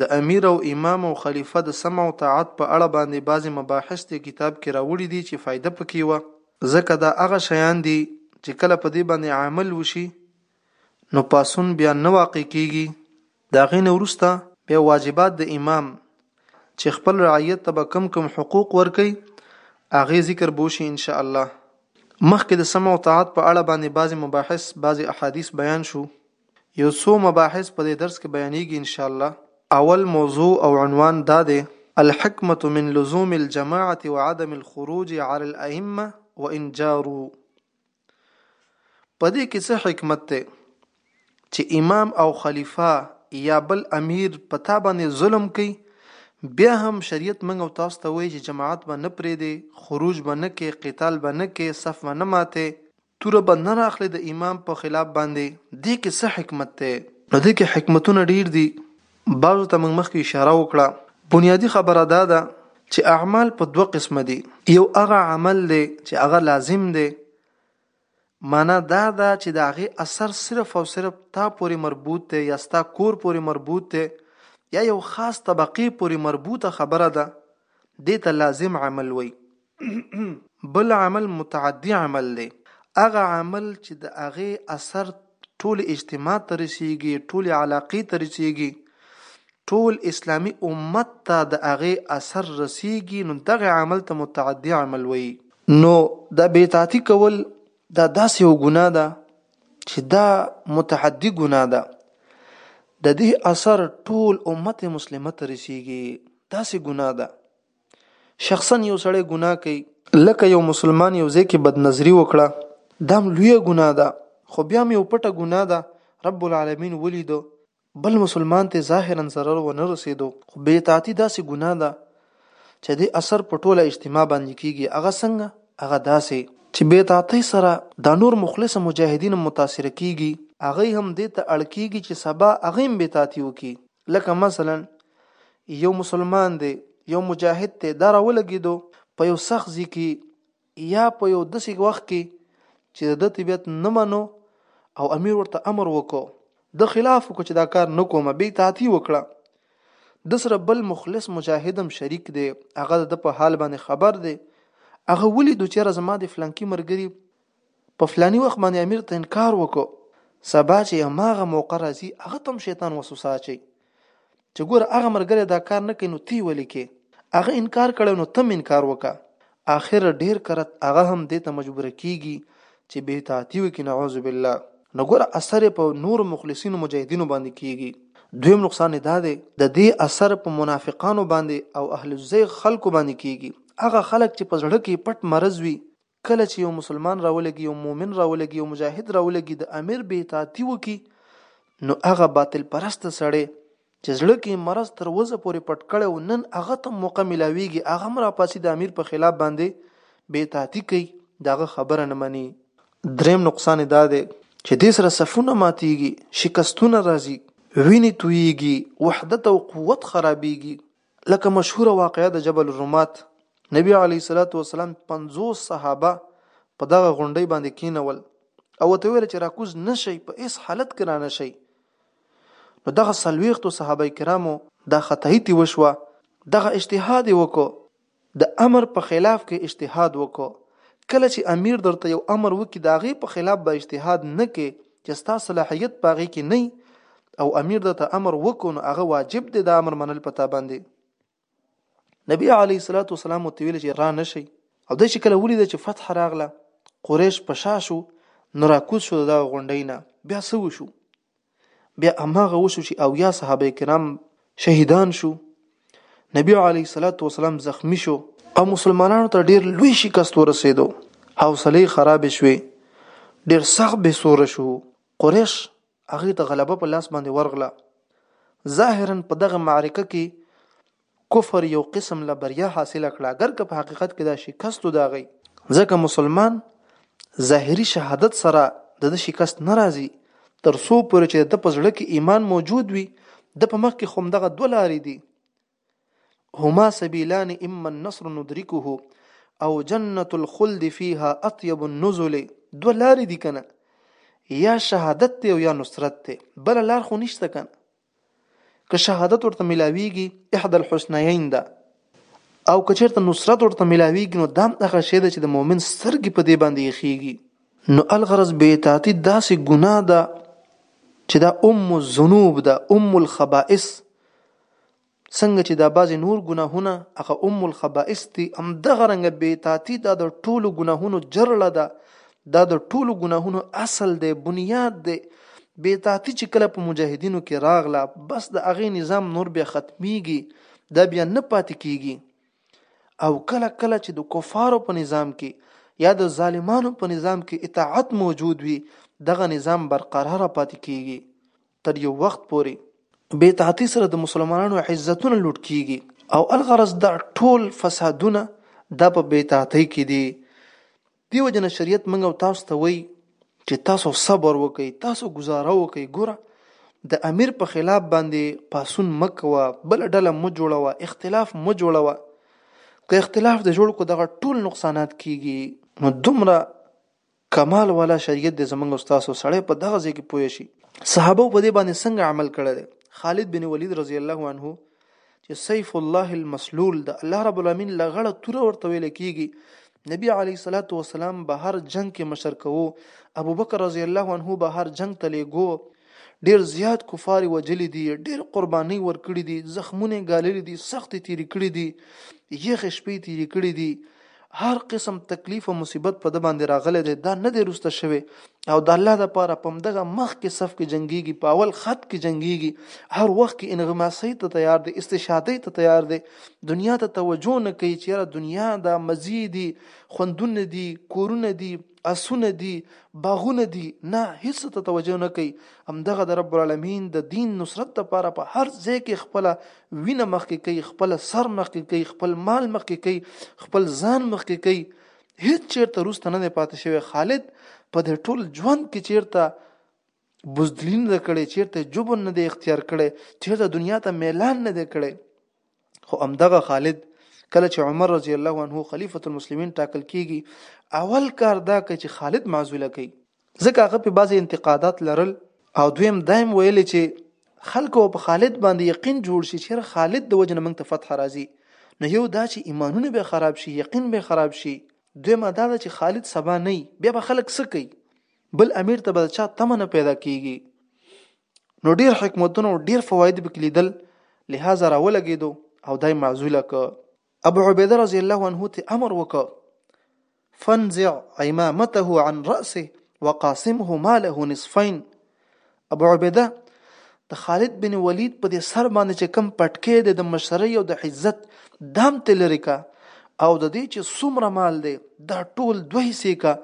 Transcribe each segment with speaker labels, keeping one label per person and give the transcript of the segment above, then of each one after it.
Speaker 1: د
Speaker 2: امیر او امام او خلیفه د سمع او طاعت په اړه باندې بعضې مباحث دې کتاب کې راوړي دي چې فایده په کې وه، ځکه دا هغه شیان دي چې کله په دې باندې عمل وشي نو پاڅون بیا نه واقع کیږي، د هغې نه وروسته بیا واجبات د امام چې خپل رعیت ته به کوم کوم حقوق ورکوي هغې ذکر به وشي ان شاءالله، مخکې د سمع او طاعت په اړه باندې بعضې مباحث بعضې احادیث بیان شو. یو څو مباحث په دې درس کې بیانیږي ان شاء الله. اول موضوع او عنوان دا دی، الحکمة من لزوم الجماعة وعدم الخروج علی الائمة وان جاروا، په دې کې څه حکمت دی چې امام او خلیفه یا بل امیر په تا باندې ظلم کوي بیا هم شریعت موږ او تاسو ته وایي چې جماعت به نه پرېږدې، خروج به نه کې، قتال به نه کې، صف به نه ماتې. توره به نه راخلې د امام په خلاف باندې دې کې څه حکمت دی؟ په دې کې حکمتونه ډیر دي بعضو ته موږ مخکې اشاره وکړه بنیادي خبره دا ده چې اعمال په دوه قسمه دي یو هغه عمل دی چې هغه لازم دی معنا دا ده چې د هغې اثر صرف او صرف تا پورې مربوط دی یا ستا کور پورې مربوط دی یا یو خاص طبقې پورې مربوطه خبره ده دې ته لازم عمل وي بل عمل متعدي عمل دی، هغه عمل چې د هغه اثر ټولې اجتماع ته رسېږي، ټولې علاقې ته رسېږي، ټول اسلامي امت ته د هغه اثر رسېږي، نو دغه عمل ته متعدي عمل وایي. نو دا بیطاعتي کول دا داسې یوه ګناه ده چې دا متعدي ګناه ده، د دې اثر ټول امت مسلمه ته رسېږي، داسې ګناه ده. شخصا یو سړی ګناه کوي لکه یو مسلمان یو ځای کې بدنظري وکړه دا هم لویه ګناه ده خو بیا هم یو پټه ګناه ده رب العالمین ولیدو بل مسلمان ته ظاهرا ضرر ونه رسیدو خو بې اطاعتي داسې ګناه ده چې د اثر په ټوله اجتماع باندې کیږي هغه څنګه هغه داسې چې بې اطاعتۍ سره دا نور مخلص مجاهدین متاثر کیږي هغه هم دې ته اړ کیږي چې سبا هغه هم بې اطاعتي وکړي لکه مثلا یو مسلمان دی یو مجاهد ته دا راولګېدو په یو سخت ځي کې یا په یو داسې وخت کې چې د طبیعت نه منو او امیر ورته امر وکړو د خلاف کو چې دا کار نه کومه به اطاعتي وکړه د سره بل مخلص مجاهدم شریک دی هغه د په حال باندې خبر دی هغه ولیدو چې زما د فلانکی مرګري په فلاني وخت باندې امیر ته انکار وکړو سبا چې هماغه موقع راځي هغه تم شیطان وسوسه چي چې ګوره هغه مرګره دا کار نه کینو تی ولي کې هغه انکار کړي نو تم انکار وکا اخر ډیر کرت هغه هم دې ته مجبور کیږي چې به تعتی وکي نعوذ بالله نو ګوره اثر په نور مخلصینو مجاهدینو باندې کیږي دویم نقصان دا دی د دې اثر په منافقانو باندې او اهل زیغ خلکو باندې کیږي هغه خلک چې په زړه کې پټ مرز وي کله چي یو مسلمان راولګي یو مؤمن راولګي یو مجاهد راولګي د امیر بې اطاعتي وکړي نو هغه باطل پرسته سړی چې زړه کې مرض تر وزه پورې پټ کړي او نن هغه ته موقع ملاويږي هغه مرا پاسي د امیر په خلاف باندې بې تاتی کوي داغه خبره نه مني دریم نقصان دا دی چې دې سره صفونه ماتيږي شکستونه راځي ویني تويږي وحدت او قوت خرابيږي لکه مشهوره واقعه د جبل الرمات نبی علی صلوات و سلام 50 صحابه په دغه غونډۍ باندې کینول او ته ویل چې راکوز نشي په هیڅ حالت کې را نشي نو دغه سلويختو صحابه کرامو دا خطایتی وشوه دغه اجتهاد وکړو د امر په خلاف که اجتهاد وکړو کله چې امیر درته یو امر وکړي د هغې په خلاف به اجتهاد نه کې چې ستا صلاحیت په هغې کې نه او امیر درته امر وکړو نو هغه واجب دی دا امر منل په تا باندې نبی علی صلوات و سلام ته ویل چې را نشي او د چې کله ولید چې فتح راغله قریش په شاشو نو راکوز شو د غونډې نه بیا سو شو بیا هماغه وشو چې او یا صحابه کرام شهیدان شو نبی علی صلوات و سلام زخمی شو او مسلمانانو ته ډیر لوی شکست ورسېدو حوصله خراب شوه ډیر سخت به سور شو قریش هغه ته غلبه په لاس باندې ورغله ظاهرا په دغه معرکه کې کفر یو قسم له بریا حاصله کړه اګر که په حقیقت کې دا شکست وداغی. ځکه مسلمان ظاهري شهادت سره د ده شکست نه راځي تر څو پورې چې د ده په زړه کې ایمان موجود وي، ده په مخکې خو همدغه دوه لارې دي، هما سبیلان اما النصر ندرکه او جنة الخلد فیها اطیب النزل دوه لارې دي کنه یا شهادت دی او یا نصرت دی بله لار خو نشته کنه. که شهادت ورته ملاویږي احدى الحسنيين ده او کچرته نصرت ورته ملاویږي نو دام هغه شی ده چې د مؤمن سترګې په دې باندې یخیږي نو الغرض به اطاعتي داسې ګناه ده چې دا ام الذنوب ده ام الخبائث څنګه چې دا بعضې نور ګناهونه هغه ام الخبائث دي همدغه رنګه بې اطاعتي دا د ټولو ګناهونو جرړه ده دا د ټولو ګناهونو اصل دی بنیاد دی بې اطاعتي چې کله په مجاهدینو کې راغله بس د هغې نظام نور بیا ختمیږي دا بیا نه پاتې کیږي او کله کله چې د کفارو په نظام کې یا د ظالمانو په نظام کې اطاعت موجود وي دغه نظام برقرار پاتې کیږي تر یو وخت پورې بې تحتی سره د مسلمانانو عزتونه لوټ کیږي او الغرض دا ټول فسادونه دا په بې تحتی کې دي دیو جن شریعت منګ او تاسو ته وایي چې تاسو صبر وکئ تاسو گزاره وکئ ګوره د امیر په خلاف باندې پاسون مکوه بل ډله مو جوړوه اختلاف مو جوړوه که اختلاف د جوړ کو دغه ټول نقصانات کیږي نو دومره کمال والا شریعت دې زمونږ او ستاسو سړی په دغه ځای کې پوه شي صحابه په دې باندې څنګه عمل کړی دی خالد بن ولید رضی الله عنه چې سیف الله المسلول د الله رب العالمین لغړه توره ورته ویل کیږي نبی علی صلوات و سلام بهر جنگ کې مشر کوو ابوبکر رضی الله عنه بهر جنگ ته لګو ډېر زیات کفار یې وژلي دي، ډېر قربانۍ ورکړي دي، زخمونه یې ګاللي دي، سختې تېرې کړي دي، یخې شپې تېرې کړي دي، هر قسم تکلیف او مصیبت په ده باندې راغلی دی، دا نه دی روسته شوی او د الله لپاره په همدغه مخکې صف کې جنګېږي، په اول خط کې جنګېږي، هر وخت کې انغماسۍ ته تیار دی، استشهادۍ ته تیار دی، دنیا ته توجه نه کوي چې یاره دنیا ده، مزې دي، خوندونه دي، کورونه دي. اسونه دي باغونه دي نه هیڅ ته توجه نه کوي همدغه د رب العالمین د دین نصرت لپاره په هر ځای کې خپل وینه مخکې کوي خپل سر مخکې کوي خپل مال مخکې کوي خپل ځان مخکې کوي هیڅ چیرته روسته نه پاتې شوی خالد په دې ټول ژوند کې چیرته بزدلی نه ده کړې چیرته جبن نه دی اختیار کړی چیرته دنیا ته میلان نه دی کړی خو امدغه خالد کله چې عمر رضی الله عنه خلیفۃ المسلمین ټاکل کیږي اول کار دا کوي چې خالد معزوله کوي ځکه هغه په بعضی انتقادات لرل او دویم دایم ویل چې خلکو په خالد باندې یقین جوړ شي چې خالد د وجنه موږ ته فتح راځي نو یو دا چې ایمانونه به خراب شي یقین به خراب شي دویمه دا چې خالد سبا نه بیا به خلک سکی بل امیر ته به د چا تمه نه پیدا کیږي نو ډیر حکمتونه او ډیر فواید به کلیدل لهذا راولګېدو او دای معزوله ک ابو عبیده رضی الله عنه ته امر وکړ فنزع عمامته عن رأسه وقاسمه ماله نصفين ابو عبیده د خالد بن ولید په دې سر باندې چې کم پټکې د د مشرۍ او د عزت دام تلری کا او د دې چې څومره مال دی دا ټول دوه حصے کا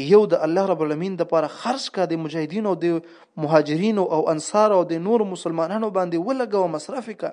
Speaker 2: یو د الله رب العالمین د لپاره خرج کا د مجاهدینو د مهاجرینو او انصار او د نور مسلمانانو باندې ولګو مصرف کا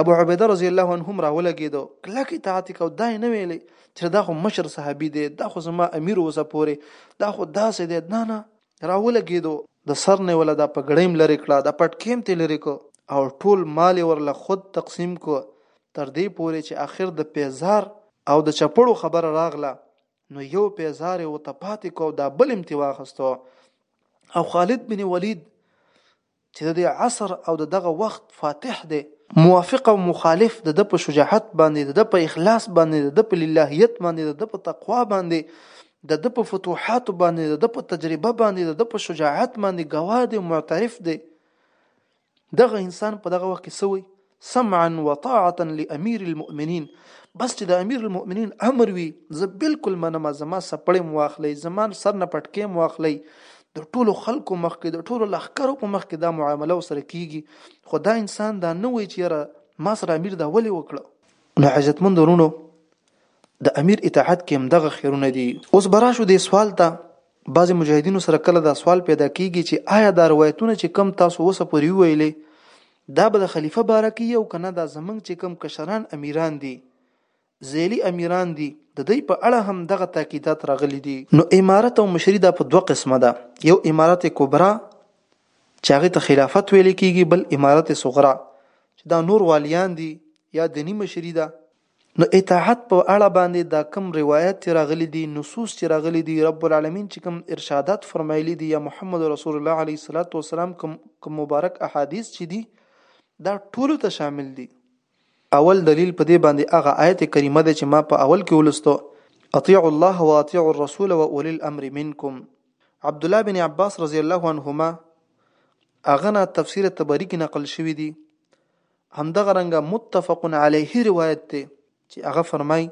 Speaker 2: ابو عبیده رضی الله عنه هم راولګېدو کلک اطاعت کو دا نه ویلې چې دا خو مشر صحابي دی دا خو زما امیر اوسه پورې دا خو داسې دی نه نه راولګېدو د سر نه ولا د پګړیم لری کړه د پټکیم ته لری کو او ټول مال ورله خود تقسیم کو تر دې پورې چې آخر د پیزار او د چپړو خبره راغله نو یو پیزار او تپاتې کو دا بل امتیواخستو او خالد بن ولید چې د دې عصر او د دغه وخت فاتح دی، موافق او مخالف د ده په شجاعت باندې، د ده په اخلاص باندې، د ده په للهیت باندې، د ده په تقوا باندې، د ده په فتوحاتو باندې، د ده په تجربه باندې، د ده په شجاعت باندې ګواه دی او معترف دی. دغه انسان په دغه وخت کې څه وایي؟ سمعا وطاعتا لامیر المؤمنین بس چې د امیر المؤمنین امر وي زه بالکل منم زما سپړې مو واخلئ زما سر نه پټکې مو واخلئ د ټولو خلکو مخ کې د ټولو لخکرو په مخ کې دا معامله وسره کیږي خو دا انسان دا نه وایي چې یاره ما سره امیر دا ولې وکړه نو عزتمند ورونو د امیر اطاعت کې هم دغه خیرونه دي اوس براشو دې سوال ته بعضې مجاهدینو سره کله دا سوال پیدا کیږي چې آیا دا روایتونه چې کم تاسو اوسه پورې ویلې دا به د خلیفه باره کې یو کنه دا زمنګ چې کم کشران امیران دي زیلی امیران دي د دې په اړه هم دغه تاکیدات راغلي دي نو امارت او مشری دا په دوه قسمه ده یو امارت کبرا چې هغه ته خلافت ویل کیږي بل امارت صغرا چې دا نور والیان دي یا دینی مشری ده نو اطاعت په اړه باندې دا کوم روایت چې راغلي دي، نصوص چې راغلي دي، رب العالمین چې کوم ارشادات فرمایلي دي یا محمد رسول الله علیه الصلوة والسلام کوم مبارک احادیث چې دي دا ټولو ته شامل دي. اول دلیل په دې باندې هغه آیت کریمه ده چې ما په اول کې ولوستو، اطیعوا الله واطیعوا الرسول واولی الامر منکم. عبدالله بن عباس رضی الله عنهما هغه نه تفسیر طبري کې نقل شوي دي، همدغه رنګه متفق علیه روایت دی چې هغه فرمای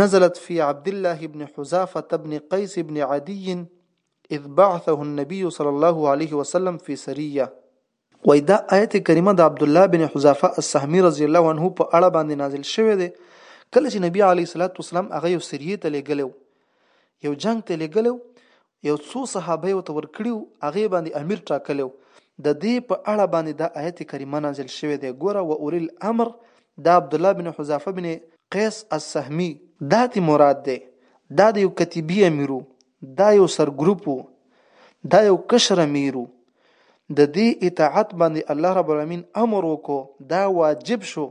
Speaker 2: نزلت فی عبد الله ابن حذافه ابن قیس ابن عدی اذ بعثه النبي صلی الله علیه وسلم فی سریه وای دا آیت کریمه د عبد الله بن حذافه السهمی رضی الله عنه په اړه باندې نازل شوه دی کله چې نبی علی صلوات والسلام هغه یو سریه ته لګلو یو جنگ ته لګلو یو څو صحابه او تور کړیو هغه باندې امیر ټاکلو د دې په اړه باندې د آیت کریمه نازل شوه دی ګوره و اول الامر د عبد الله بن حذافه بن قیس السهمی دا تی مراد دی دا د یو کتیبی امیرو دا یو سر ګروپو دا یو کشر امیرو د دې اطاعت باندې الله رب العالمین امر وکړو دا واجب شو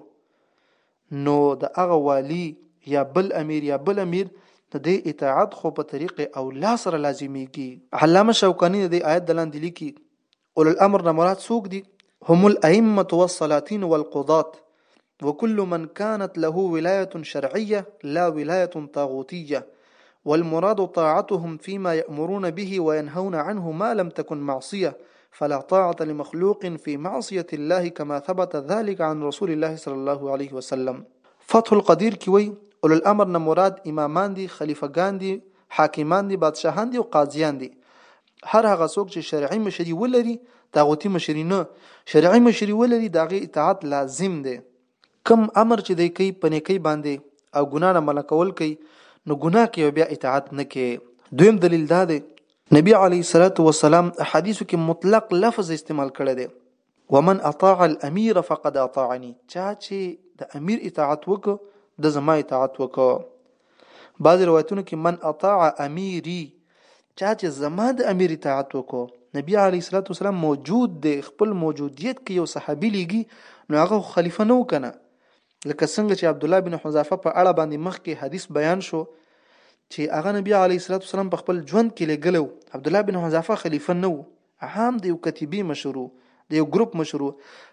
Speaker 2: نو د هغه والي یا بل امیر یا بل امیر د دې اطاعت خو په طریق اولا سره لازمیږي. علامه شوکاني د دې آیت د لاندې لیکي، اولو الامر نه مراد څوک دي؟ هم الائمة والسلاطين والقضاة وكل من كانت له ولاية شرعية لا ولاية طاغوتية والمراد طاعتهم فيما يأمرون به وينهون عنه ما لم تكن معصيه فلا طاعة لمخلوق في معصية الله كما ثبت ذلك عن رسول الله صلى الله عليه وسلم فتح القدير کې وایي اولو الامر نه مراد امامان دي خلیفه ګان دي حاکمان دي بادشاهان دي او قاضیان دي هر هغه څوک چې شرعي مشري ولري طاغوتي مشري نه شرعي مشري ولري داغه اطاعت لازم دی کوم امر چې دی کوي په نیکۍ باندې او ګناه نه منع کول کوي نو ګناه کوي او بیا اطاعت نه کوي دویم دلیل دا دی نبی علی صلوات و سلام حدیثو کې مطلق لفظ استعمال کړی دی ومن اطاع الامير فقد اطاعني چا چې د امیر اطاعت وکړ د زما اطاعت وکړ بعضې روایتونو کې من اطاع امیری چا چې زما د امیر اطاعت وکړو نبی علیه الصلاۃ والسلام موجود دی خپل موجودیت کې یو صحابي لیږي نو هغه خلیفہ نو کنه لکه څنګه چې عبد الله بن حذافه په اړه باندې مخکې حدیث بیان شو چې هغه نبی علیه الصلاۃ والسلام په خپل ژوند کې لګلو عبد الله بن حذافه خلیفہ نو عام د یو کتیبې مشرو د یو ګروپ مشرو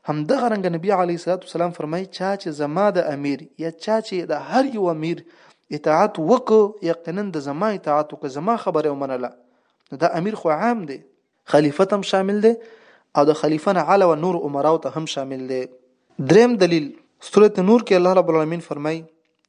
Speaker 2: هم دغه رنګ نبی علی صلوات والسلام فرمای چا چې زما د امیر یا چا چې د هر یو امیر اطاعت وکړو یقینا د زما اطاعت وکړو زما خبره ومنله نو دا امیر خو عام دی خلیفت هم شامل دی او د خلیفه نه علاوه نور عمراو ته هم شامل دی دریم دلیل سورته نور کې الله رب العالمین فرمای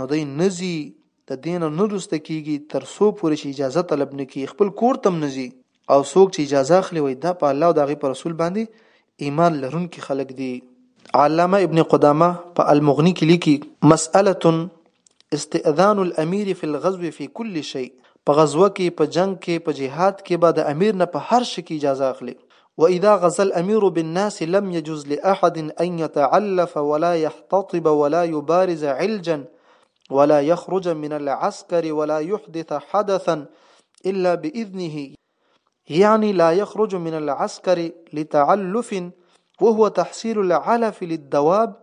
Speaker 2: نو دی نه ځي د دې نه نه روسته کېږي تر څو پورې چې اجازه طلب نه کړي خپل کور ته هم نه ځي او څوک چې اجازه اخلي وایي دا په الله او د هغې په رسول باندې ایمان لرونکي خلک دي علامه ابن قدامه په المغني کې لیکي مسأله استئذان الامیر فی الغزو فی کل شی په غزوه کې په جنگ کې په جهاد کې به د امیر نه په هر شي کې اجازه اخلي واذا غزا الامير بالناس لم يجوز لاحد ان يتعلف ولا يحتطب ولا يبارز علجا ولا يخرج من العسكر ولا يحدث حدثا إلا بإذنه يعني لا يخرج من العسكر لتعلف وهو تحصيل العلف للدواب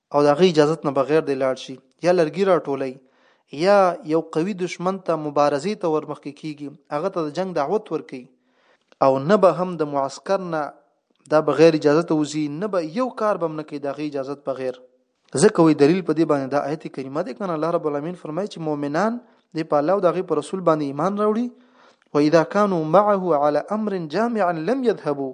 Speaker 2: او د هغه اجازت نه بغیر دی لاړ شي یا لرګي راټولي یا یو قوي دشمن ته مبارزې ته ورمخکې کیږي هغه ته د جنگ دعوت ورکي او نه به هم د معسکر نه دا بغیر اجازه ته وزي نه به یو کار بم نه کوي د هغه اجازت بغیر ځکه وی دلیل په دې باندې دا آیت کریمه ده کنه الله رب العالمین فرمایي چې مؤمنان د په الله او دغه پر رسول باندې ایمان راوړي و اذا كانوا معه على امر جامع لم يذهبوا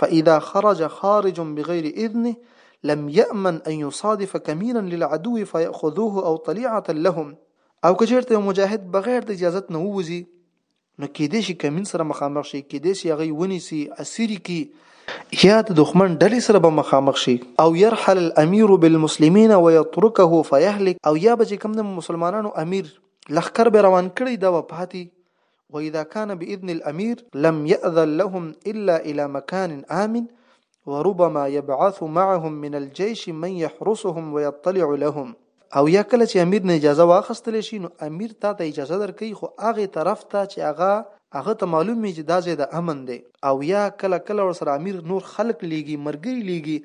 Speaker 2: فاذا خرج خارج بغير اذنه لم يأمن ان يصادف کمینا للعدو فيأخذوه او طليعه لهم او که چیرته یو مجاهد بغیر د اجازت نه ووزي نو کېدې شي کمین سره مخامخ شي کېدې شي هغه ونیسي اسیری کی یا د دښمن ډلې سره به مخامخ شي او يرحل الامير بالمسلمين ويتركه فيهلك او یا به چې کوم د مسلمانانو امیر لخر به روان کړي دا به پاتې واذا كان باذن الامير لم ياذن لهم الا الى مكان امن وربما يبعث معهم من الجيش من يحرسهم ويطلع لهم او یا کله چې امیر نه اجازه واخستل شي نو امیر تا ته اجازه درکې خو هغه طرف ته چې هغه هغه ته معلوم وي چې دا ځای د امن دی او یا کله کله ور سره امیر نور خلق لیږي مرګري لیږي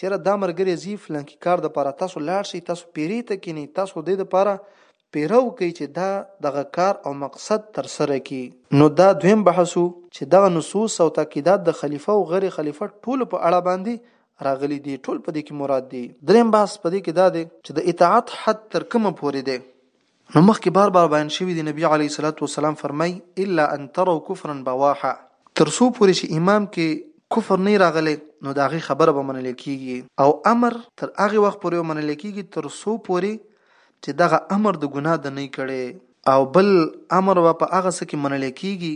Speaker 2: چیرې دا مرګري زی فلانکی کار د پاره تاسو لاړ شي تاسو پیری ته کینی تاسو د لپاره پیرو کوي چې دا دغه کار او مقصد تر سره کړي. نو دا دویم بحث وو چې دغه نصوص او تاکیدات د خلیفه او غیر خلیفه ټولو په اړه باندې راغلي دي، ټول په دې کې مراد دي. دریم بحث په دې کې دا دی چې د اطاعت حد تر کومه پورې دی؟ نو مخکې بار بار بیان شوي دي، نبي علیه الصلوة والسلام فرمایي، الا ان تروا کفرا بواحا، تر څو پورې چې امام کې کفر نه وي راغلی نو د هغه خبره به منل کیږي او امر تر هغه وخت پورې به منل کیږي تر څو پورې چې دغه امر د ګناه د نۀ کړي. او بل امر به په هغه څه کې منل کېږي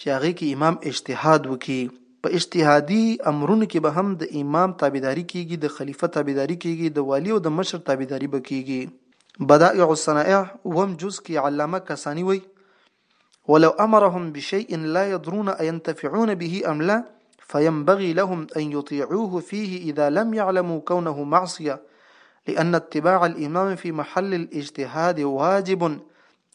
Speaker 2: چې هغې کې امام اجتهاد وکړي. په اجتهادي امرونو کې به هم د امام تابعداري کېږي، د خليفه تابعداري کېږي، د والي او د مشر تابعداري به کېږي. بدائع الصنائع اووم جز کې علامه کساني وايي. ولو امرهم بشيء لا يدرون اينتفعون به ام لا فينبغي لهم ان يطيعوه فيه اذا لم يعلموا كونه معصيه لأن اتباع الإمام في محل الاجتهاد واجب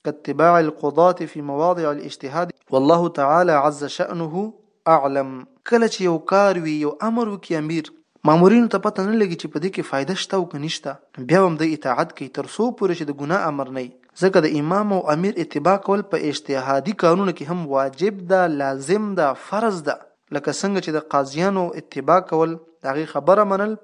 Speaker 2: كاتباع القضاة في مواضع الاجتهاد والله تعالى عز شأنه اعلم. کله چې یو کار وي، یو امر وکړي امیر، مامورینو ته پته نه لګي چې په دې کې فایده شته او که نشته، نو بیا به هم دوی اطاعت کوي تر څو پورې چې د ګناه امر نه وي، ځکه د امام او امیر اتباع کول په اجتهادي کارونو کې هم واجب ده، لازم ده، فرض ده، لکه څنګه چې د قاضیانو اتباع کول، د هغې خبره منل،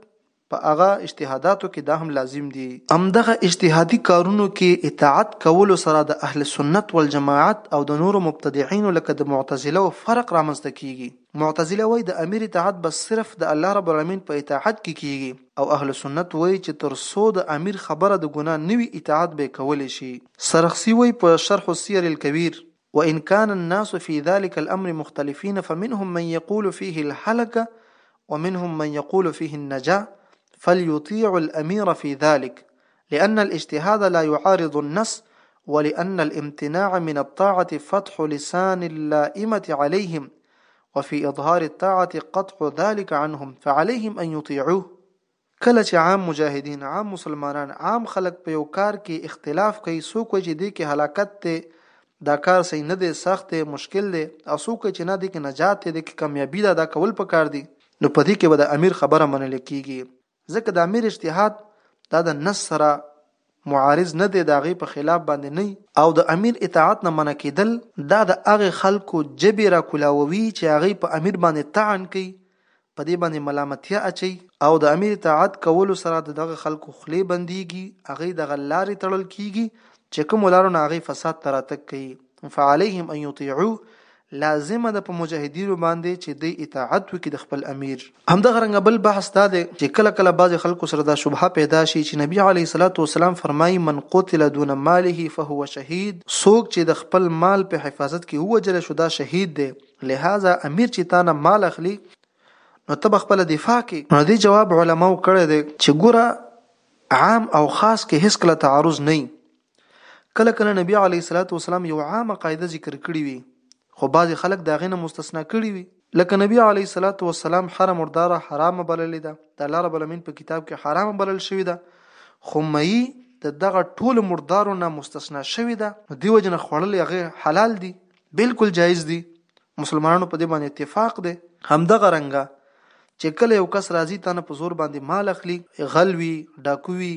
Speaker 2: په هغه اجتهاداتو کې دا هم لازم دي. همدغه اجتهادي کارونو کې اطاعت کولو سره د اهل سنت والجماعت او د نورو مبتدعینو لکه د معتزلو فرق رامنځ ته کیږي. معتزله وایي د امیر اطاعت به صرف د الله رب العالمین په اطاعت کې کیږي او اهل سنت وایي چې تر څو د امیر خبره د ګناه نه وي اطاعت به یې کولی شي. سرخسي وایي په شرح السیر الکبیر وان كان الناس في ذلك الامر مختلفين فمنهم من يقول فيه الحلقه ومنهم من يقول فيه النجاه فليطيع الأمير في ذلك لأن الاجتهاد لا يعارض النص ولأن الامتناع من الطاعة فتح لسان اللائمة عليهم وفي إظهار الطاعة قطع ذلك عنهم فعليهم أن يطيعوه کله چې عام مجاهدین، عام مسلمانان، عام خلک په یو کار کې اختلاف کوي، څوک وایي چې دې کې هلاکت دی، دا کار صحیح نه دی، سخت دی، مشکل دی او څوک وایي چې نه دې کې نجات دی، دې کې کامیابي ده، دا کول پکار دي، نو په دې کې به د امیر خبره منل کېږي، ځکه د امیر اجتهاد دا د نص سره معارض نه دی د هغه په خلاف باندې نه او د امیر اطاعت نه منع کیدل دا د هغه خلکو ژبې را کولاووي چې هغه په امیر باندې طعن کوي په دې باندې ملامتیا اچوي او د امیر اطاعت کولو سره د دغه خلکو خولې بندیږي هغه دغه لارې تړل کیږي چې کومو لارو نه هغه فساد ته راتګ کوي فعلیهم ان یطیعوه لازمه ده په مجاهدینو باندې چې دی اطاعت وکړي د خپل امیر همدغه رنګ بل بحث دا دی چې کله کله بعضې خلکو سره دا شبهه پیدا شي چې نبی علیه الصلاة والسلام فرمایي من قتل دون ماله فهو شهید څوک چې د خپل مال په حفاظت کې ووجل شو دا شهید دی لهذا امیر چې تا نه مال اخلي نو ته به خپل دفاع کې نو دې جواب علماو کړی دی چې ګوره عام او خاص کې هیڅ کله تعارض نه کله کله نبی علیه الصلاۃ والسلام یو عامه قاعده ذکر کړې وي خو بعضی خلک دا غینه مستثنا کړی وي لکه نبی علیه الصلاۃ والسلام حرم مرداره حرامه بللې ده د الله رب العالمین په کتاب کې حرامه بلل شوې ده خو مئی د دغه ټولو مردارو نه مستثنا شوې ده نو دیو جن خوړل هغه حلال دي بلکل جایز دي مسلمانانو په دې باندې اتفاق دی همدغه رنګه چې کله یو کس راځي تا نه په زور باندې مال اخلي غل وي ډاکو وي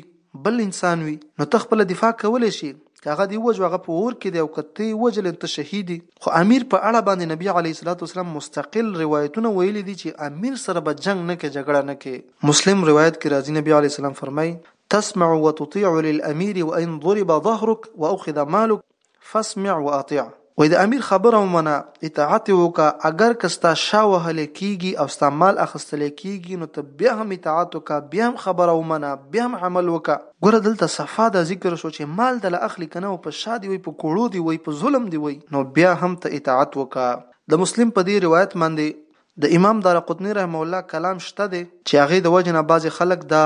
Speaker 2: بل انسان وي نو ته خپل دفاع کولی شي که هغه دی وجو هغه په اور کې دی او که ته وجل ته شهیدي خو امیر په اړه باندې نبی علیه الصلاۃ والسلام مستقل روایتونه ویلي دي چې امیر سره به جنگ نه کې جګړه نه کې مسلم روایت کې راځي نبی علیه السلام فرمایي تسمع وتطيع للامير وان ضرب ظهرك واخذ مالك فاسمع واطع وای د امیر خبره ومنه اطاعت یې وکړه اګر که ستا شا وهل کېږي او ستا مال اخیستل کېږي نو ته بیا هم اطاعت وکړه بیا هم خبره ومنه بیا هم عمل وکړه. ګوره دلته صفا دا ذکر شو چې مال دله اخلي که نه او په شا دې وي په کوړو دې وي په ظلم دې وي نو بیا هم ته اطاعت وکړه. د مسلم په دې روایت باندې د امام دارقطني رحمه الله کلام شته دی چې هغې د وجې نه بعضې خلک دا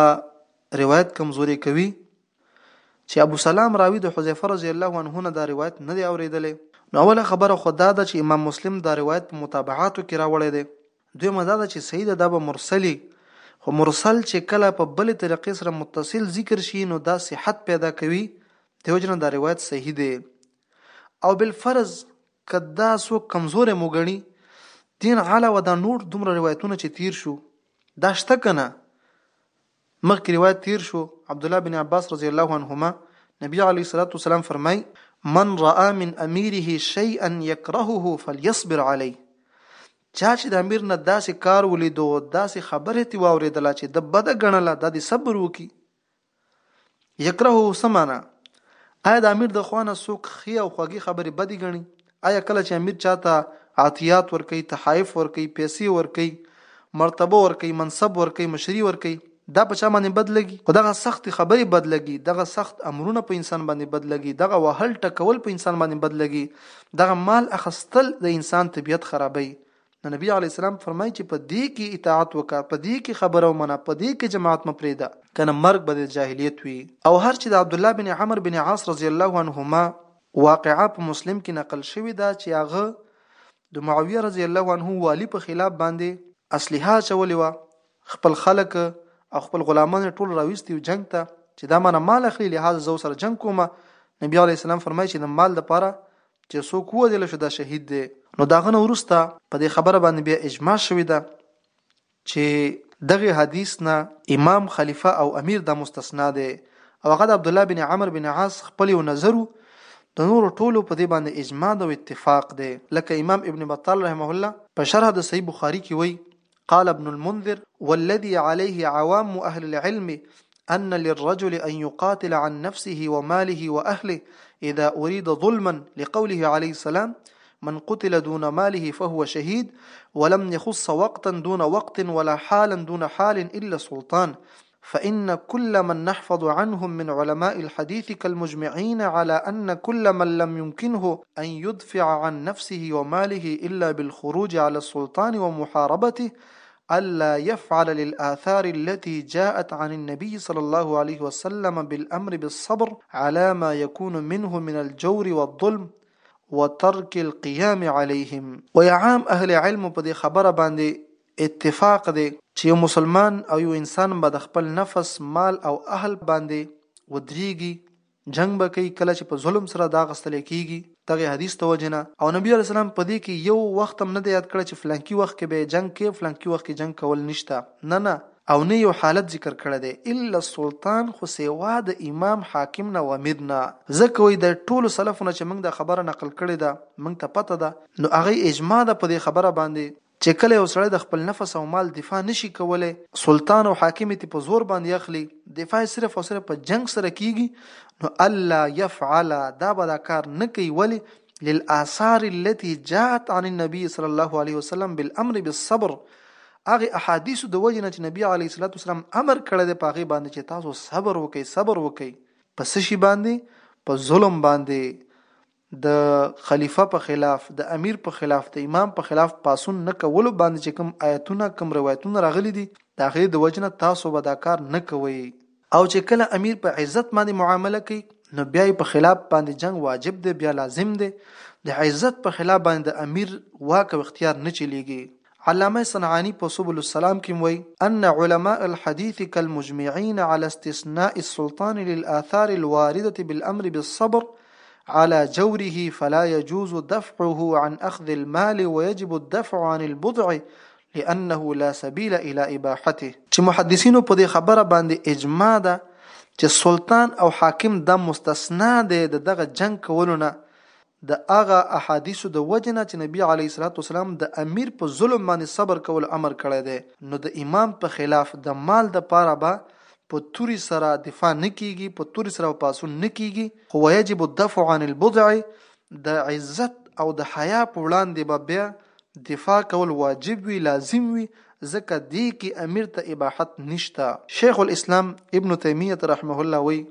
Speaker 2: روایت کمزوری کوي چې ابو سلام راوی د حذیفه رضی الله عنه نه دا روایت نه دی اوریدلی نو اوله خبره خو دا ده چې امام مسلم دا روایت په متابعاتو کې راوړی دی دویمه دا ده چې صحیح ده دا به مرسلی خو مرسل چې کله په بلې طریقې سره متصل ذکر شي نو دا صحت پیدا کوي دیو جن دا روایت صحیح دی او بل فرض کدا سو کمزور موګنی دین علاوه دا نور دومره روایتونه چې تیر شو دا شته کنه مخکې روایت تیر شو عبدالله بن عباس رضی الله عنهما نبی علیه الصلاة والسلام فرمای من رأى من اميره شيئا يكرهه فليصبر عليه چا چې د امیر نه داسې کار ولیدو داسې خبره تی واوریدله چې د بده ګڼله دا دې صبر وکي یکرهه څه معنا آیا د امیر د خوا نه څوک ښې او خوږې خبرې بدې ګڼي آیا کله چې امیر چاته عطیات ورکوي تحایف ورکوي پیسې ورکوي مرتبه ورکوي منصب ورکوي مشري ورکوي دا په چا باندې بد لګي خو دغه سخت خبرې بد لګي دغه سخت امرونه په انسان باندې بد لګي دغه وهل ټکول په انسان باندې بد لګي دغه مال اخستل د انسان طبیعت خرابوي نو نبی علی السلام فرمای چې په دې کې اطاعت وکا په دې کې خبره ومنه په دې کې جماعت مپریدا کنه مرګ به د جاهلیت وي او هر چې د عبد الله بن عمر بن عاص رضی الله عنهما واقعا په مسلم کې نقل شوی دا چې هغه د معاویه رضی الله عنه والی په خلاف باندې اسلحه چولې و خپل خلک او خپل غلامان ټول راويستي او جنگ ته چې دا معنی مال اخلي لهدا زو سره جنگ کومه نبی علی السلام فرمایي چې د مال لپاره چې څوک ووژل شو دا شهید دی نو داغه نه ورسته په دې خبره باندې بیا اجماع شوې ده چې دغه حدیث نه امام خلیفہ او امیر دا مستثنا دی او هغه د عبد الله بن عمر بن عاص خپل یو نظر د نور ټولو په دې باندې اجماع او اتفاق دی لکه امام ابن بطال رحمه الله په شرح د صحیح بخاری کې وایي قال ابن المنذر والذي عليه عوام أهل العلم أن للرجل أن يقاتل عن نفسه وماله وأهله إذا أريد ظلما لقوله عليه السلام من قتل دون ماله فهو شهيد ولم يخص وقتا دون وقت ولا حالا دون حال إلا سلطان فإن كل من نحفظ عنهم من علماء الحديث كالمجمعين على أن كل من لم يمكنه أن يدفع عن نفسه وماله إلا بالخروج على السلطان ومحاربته ألا يفعل للآثار التي جاءت عن النبي صلى الله عليه وسلم بالأمر بالصبر على ما يكون منه من الجور والظلم وترك القيام عليهم ويعام أهل علم په دې خبره باندې اتفاق دی چې یو مسلمان او یو انسان به د خپل نفس، مال او اهل باندې ودریږي، جنګ به کوي کله چې په ظلم سره دا غستل کیږي، دغه حدیث د وجې نه او نبی علیه السلام په دې کې یو وخت هم نه ده یاد کړی چې فلانکي وخت کې به یې جنګ کوي او فلانکي وخت کې جنګ کول نشته، نه نه او نه یې یو حالت ذکر کړی دی الا السلطان خو سیوا د امام، حاکم نه او امیر نه، ځکه وایي د ټولو سلفو نه چې مونږ دا خبره نقل کړې ده مونږ ته پته ده نو هغه اجماع ده په دې خبره باندې چې کله یو سړی د خپل نفس او مال دفاع نه شي کولی، سلطان او حاکم یې ترې په زور باندې اخلي، دفاع یې صرف او صرف په جنګ سره کېږي، نو الا یفعل، دا به دا کار نه کوي، ولې؟ للآثار التي جاءت عن النبي صلی الله علیه وسلم بالامر بالصبر، هغې احادیثو د وجې نه چې نبي علیه الصلوة والسلام امر کړی دی په هغې باندې چې تاسو صبر وکړئ، صبر وکړئ، په څه شي باندې؟ په ظلم باندې، د خلیفه په خلاف، د امیر په خلاف، د امام په خلاف پاڅون نه کولو باندې چې کوم آیتونه، کوم روایتونه راغلي دي، د هغې د وجې نه تاسو به دا کار نه کوئ. او چې کله امیر په عزت باندې معامله کوي نو بیا یې په خلاف باندې جنګ واجب دی، بیا لازم دی، د عزت په خلاف باندې د امیر واک او اختیار نه چلیږي، علامه صنعاني په سبل السلام کې وايي، ان علماء الحديث کالمجمعين على استثناء السلطان للآثار الواردة بالامر بالصبر على جوره فلا يجوز دفعه عن اخذ المال ويجب الدفع عن البضع لانه لا سبيل الى اباحته. چې محدثينو په دې خبره باندې اجماع ده چې سلطان او حاکم دا مستثنی دی د دغه جنګ کولو نه د هغه احادیثو د وجې نه چې نبي علیه الصلوة والسلام د امیر په ظلم باندې صبر کولو امر کړی دی، نو د امام په خلاف د مال د پاره به په توري سره دفاع نه کیږي، په توري سره به پاڅون نه کیږي، خو ویجب الدفع عن البضع، د عزت او د حیا په وړاندې به بیا دفاع کول واجب وي، لازم وي، ځکه دې کې امیر ته اباحت نشته. شیخ الاسلام ابن تیمیة رحمه الله وایي.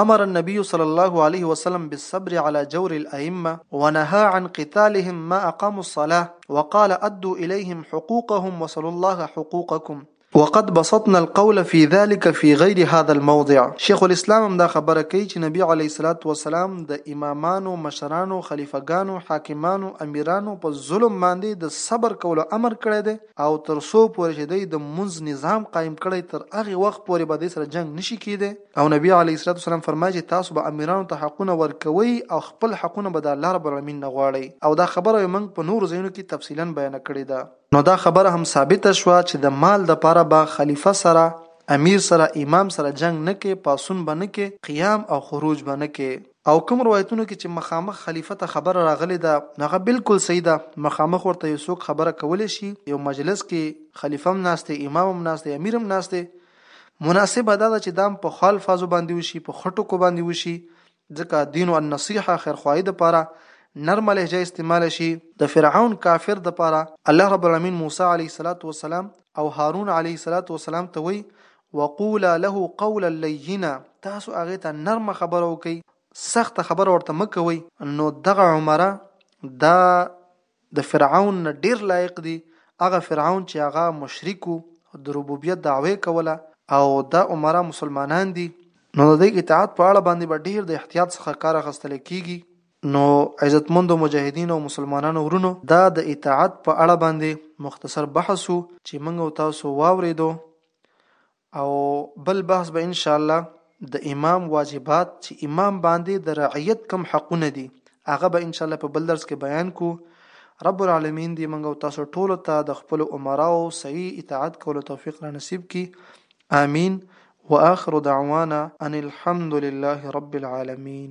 Speaker 2: امر النبي صلی الله علیه وسلم بالصبر علی جور الائمة ونهی عن قتالهم ما اقاموا الصلاة وقال ادو الیهم حقوقهم وصلو الله حقوقکم وقد بسطنا القول فی ذلک فی غیر هذا الموضع شیخ الاسلام هم دا خبره کوي چې نبی علیه الصلوة والسلام د امامانو، مشرانو، خلیفه ګانو، حاکمانو، امیرانو په ظلم باندې د صبر کولو امر کړی دی او تر څو پورې چې دی د مونځ نظام قایم کړی تر هغه وخت پورې به دی سره جنګ نشي کیدی او نبی علیه الصلوة والسلام فرمایي چې تاسو به امیرانو ته حقونه ورکوئ او خپل حقونه به د الله رب العالمین نه غواړئ او دا خبره یې مونږ په نورو ځایونو کې تفصیلا بیانه کړې ده. نو دا خبره هم ثابته شوه چې د مال لپاره به خلیفه سره، امیر سره، امام سره جنګ نه کې، پاڅون به نه کې، قیام او خروج به نه کې. او کوم روایتونو کې چې مخامخ خلیفه ته خبره راغلې ده نو هغه بالکل صحیح ده مخامخ ورته یو څوک خبره کولی شي یو مجلس کې خلیفه هم ناست دی امام هم ناست دی امیر هم ناست دی مناسبه دا ده چې دام په خال فازو باندې وشي په خټو کو باندې وشي ځکه دین او النصیحه خیر خوای د پاره نرمه لهجه استعمال شي د فرعون کافر د پاره الله رب العالمین موسی علیه السلام او هارون علیه السلام ته وی وقولا له قولا لینا تاسو هغه ته نرمه خبره وکړئ سخته خبره ورته مه کوئ نو دغه عمره دا د فرعون نه ډیر لایق دی هغه فرعون چې هغه مشرک او د ربوبیت دعوی کوله او دا عمره مسلمانان دي نو د دې اطاعت په اړه باندې به ډیر د احتیاط څخه کار اخستل کیږي نو عزتمندو مجاهدینو او مسلمانانو ورونو دا د اطاعت په اړه باندې مختصر بحث چې موږ تاسو واوریدو او بل بحث به ان شاء الله د امام واجبات چې امام باندې د رعیت کم حقونه دي هغه به ان شاء الله په بل درس کې بیان کو رب العالمین دې موږ او تاسو ټول ته د خپل عمراو صحیح اطاعت کولو توفیق را نصیب کړي آمین واخر دعوانا ان الحمد لله رب
Speaker 3: العالمین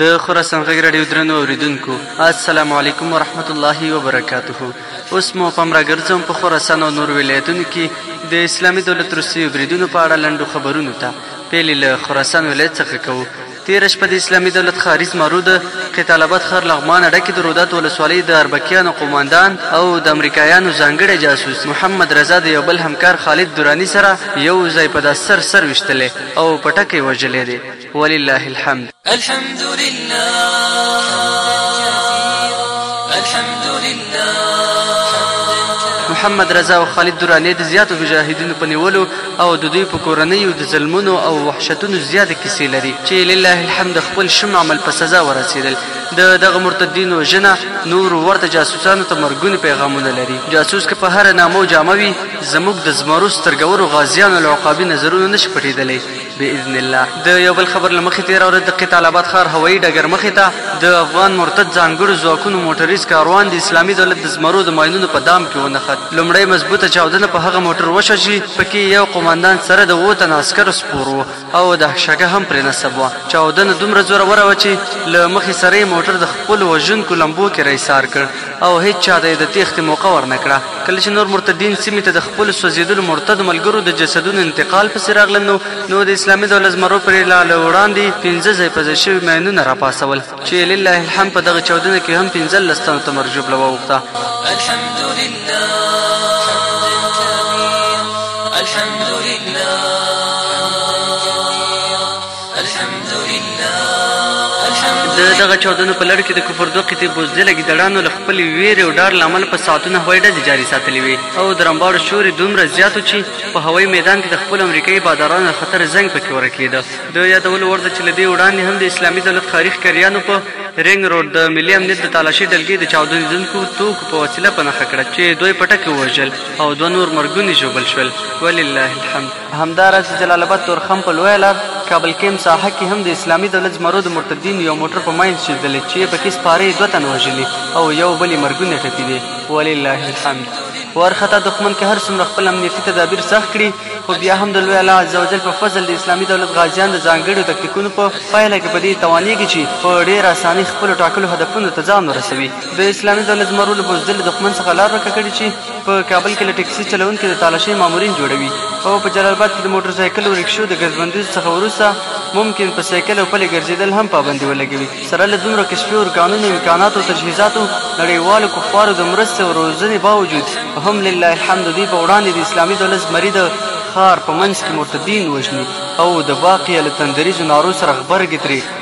Speaker 3: د خراسان غږ راډیو درنو اوریدونکو السلام علیکم ورحمت الله وبرکاته اوس مو پام راګرځوم په خراسان او نور ولایتونو کې د اسلامي دولت روسیو بریدونو په اړه لنډو خبرونو ته پیل له خراسان ولایت څخه کوو تیره شپه د اسلامي دولت ښاري زمرو د قتال اباد ښار لغمانه ډکې د رودات ولسوالۍ د اربکیانو قوماندان او د امریکایانو ځانګړی جاسوس محمد رضا د یو بل همکار خالد دراني سره یو ځای په دا سر سر ویشتلی او په ټکی وژلی دی ولله الحمد
Speaker 4: الحمد لله الحمد لله
Speaker 3: محمد رضا او خالد دراني د زیاتو مجاهدینو په نیولو او د دوی په کورنیو د ظلمونو او وحشتونو زیاته کیسې لري چې لله الحمد خپل شم عمل په سزا ورسېدل د دغه مرتدینو جنه نور ورته جاسوسانو ته مرګونی پیغامونه لري جاسوس که په هر نامو جامه وي زموږ د زمرو سترګورو غازیانو له عقابي نظرونو نشي پټېدلی باذن الله د یو بل خبر لمخې تیر ورځ د قتال آباد ښار هوایي ډګر مخې ته د افغان مرتد ځانګړو ځواکونو موټریز کاروان د اسلامي دولت د زمرو د ماینونو په دام کې ونښت لومړی مضبوطه چاودنه په هغه موټر وشوه چې پکې یو قوماندان سره د اوو تنه عسکرو سپور و او د هشکه هم پرې نصب وه چاودنه دومره زوروره وه چې له مخې سره یې موټر د خپلو وژونکو لمبو کې را ایسار کړ او هیچا ته یې د تیښتې موقع ورنه کړه. کله چې نور مرتدین سیمې ته د خپلو سوځیدلو مرتدو ملګرو د جسدونو انتقال پسې راغلنو نو د اسلامي دولت زمرو پرې لا له وړاندې پنځه ځای په ځای شوي ماینونه راپاڅول چې لله الحمد په دغه چاودنه کې هم پنځلس تنو ته مرګ ژوبله واوښته.
Speaker 4: الحمد لله حمدا کبیرا الحمد لله.
Speaker 3: د دغه چاودنو په لړ کې د کفر دوه قطعې بزدله ګیدړانو له خپلې ویرې او ډار له امله په ساعتونو هوایي ډزې جاري ساتلې وې او د رمباړو شور یې دومره زیات و چې په هوایي میدان کې د خپلو امریکایي بادارانو له خطر زنګ پکې ورکېده د یادولو وړ ده چې له دې وړاندې هم د اسلامي دولت ښاري ښکاریانو په رنګ روډ د ملي امنیت د تالاشۍ ډلګۍ د چاودنېدونکو توکو په وسیله په نښه کړه چې دوی په ټکي ووژل او دوه نور مرګوني ژوبل شول ولله الحمد همداراز جلال آباد تورخم په لویه لار کابل کیم ساحه کې هم د اسلامي دولت زمرو د مرتدینو یو موټر په ماین شیندلی چې پکې سپاره دوه تنه وژلي او یو بل یې مرګونه ټپي دي ولله الحمد وارخطا دښمن که هر څومره خپل امنیتي تدابیر سخت کړي خو بیا هم د لوی الله عزوجل په فضل د اسلامي دولت غازیان د ځانګړو تکتیکونو په پایله کې په دې توانېږي چې په ډېر اسانۍ خپلو ټاکلو هدفونو ته ځان ورسوي د اسلامي دولت زمرو له بزدل دښمن څخه لار ورکه کړې چې په کابل کې له ټکسي چلوونکي د تالاشۍ مامورین جوړوي او په جلال آباد کې د موټر سایکل او رکشو د ګرځبندیز څخه وروسته ممکن په سایکل او پلې ګرځېدل هم پابندي ولګوي سره له دومره کشفي ارګانونو امکاناتو او تجهیزاتو نړیوالو کفارو د مرستې او روزنې باوجود هم لله الحمد دوی په وړاندې د اسلامي دولت زمري د ښار په منځ کې مرتدین وژني او د باقیه له تندریزو نارو سره غبرګې ترې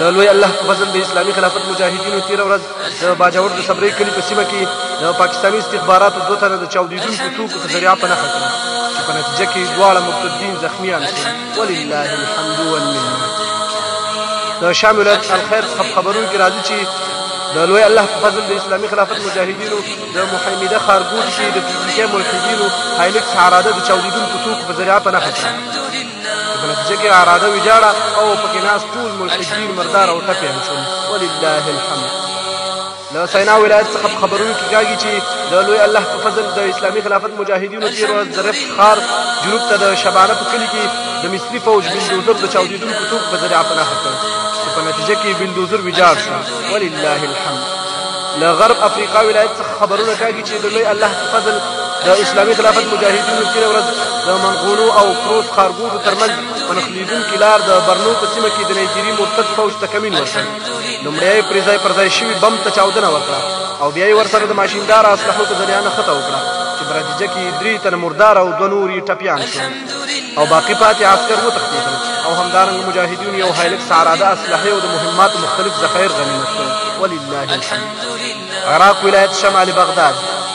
Speaker 3: د
Speaker 5: لوی الله په فضل د اسلامي خلافت مجاهدینو تیر ورځ د باجوړ د صبرې کلی په سیمه کې د پاکستاني استخباراتو دوه تنه د چاودیدونکو توکو په ذریعه په نښه کړه چې په نتیجه کې دواړه مرتدین زخمیان شول ولله الحمد والمنه د شام ولایت الخیر څخه خبرونه کې راځي چې د لوی الله په فضل د اسلامي خلافت مجاهدینو د محمده خارګوټ کې د فزیکي ملحدینو هایلکس عراده د چاودیدونکو توکو په ذریعه په نښه کړه چې په نتیجه کې اراده ویجاړه او پکې ناس ټول ملحدین مردار او ټپیان شول ولله الحمد له سینا ولایت څخه په خبرونو کې کاږي چې د لوی الله په فضل د اسلامي خلافت مجاهدینو تیر ورځ د رفت ښار جنوب ته د شبانه په کلي کې د مصري فوج بلډوزر د چاودېدونکو توکو په ذریعه پناه کړ چې په نتیجه کې بلډوزر ویجاړ شو ولله الحمد له غرب افریقا ولایت څخه خبرونه کاږي چې د لوی الله په فضل د اسلامي خلافت مجاهدینو تېره ورځ د منغولو او کروز ښارګوټو ترمنځ په نښلېدونکي لار د برنو په سیمه کې د نایجیري مرتد فوج ته کمین ورکړ لومړی یې پرې ځای پر ځای شوي بم ته چاودنه وکړه او بیا یې ورسره د ماشیندار اسلحو په ذریعه نښته وکړه چې په نتیجه کې درې تنه مردار او دوه نور یې ټپیان شول او باقي پاتې عسکر وتښتېدل او همدارنګه مجاهدین یو هایلکس عراده اسلحې او د مهماتو مختلف ذخایر غنیمت کړل ولله الحمد عراق ولایت شمال بغداد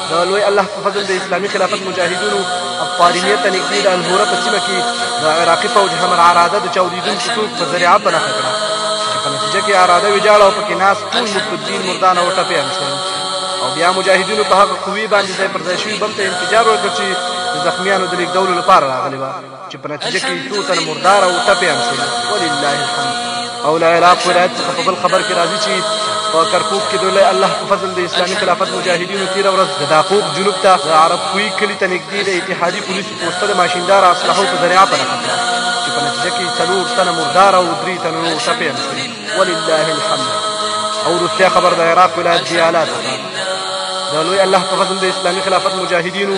Speaker 5: د لوی الله په فضل د اسلامي خلافت مجاهدینو افارینیه ته نږدې د الهوره په سیمه کې د عراقي فوج حمر عراده د چاودېدونکي توپ په ذریعه په نښه کړه چې په نتیجه کې عراده ویجاړه او پکې ناست ټول مرتدین مردان او ټپیان شول او بیا مجاهدینو په هغه قوې باندې ځای پر ځای شوي بم ته انفجار ورکړ چې د زخمیانو د لېږدولو لپاره راغلې وه چې په نتیجه کې څو تن مردار او ټپیان شول ولله الحمد او له عراق ولایت څخه په بل خبر کې راځي چې په کرکوک کې د الله په فضل د اسلامي خلافت مجاهدینو تیره ورځ د داقوق جنوب ته د عرب کوی کلي ته نږدې د اتحادي پولیسو پوسته د ماشیندار اسلحو په ذریعه په نښه کړه چې په نتیجه کې څلور تنه مردار او درې تنه نور ټپیان شول ولله الحمد او وروستیا خبر د عراق ولایت جیالا څخه د لوی الله په فضل د اسلامي خلافت مجاهدینو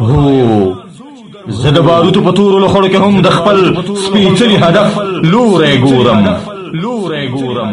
Speaker 6: هو زه د باروتو په تورو لخړو کې هم د خپل سپېڅلي هدف لوری ګورم لوری ګورم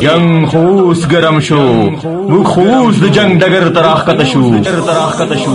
Speaker 6: جنگ خوس گرم شو موږ خوس د جنگ ډګر تراخ کته شو تراخ کته شو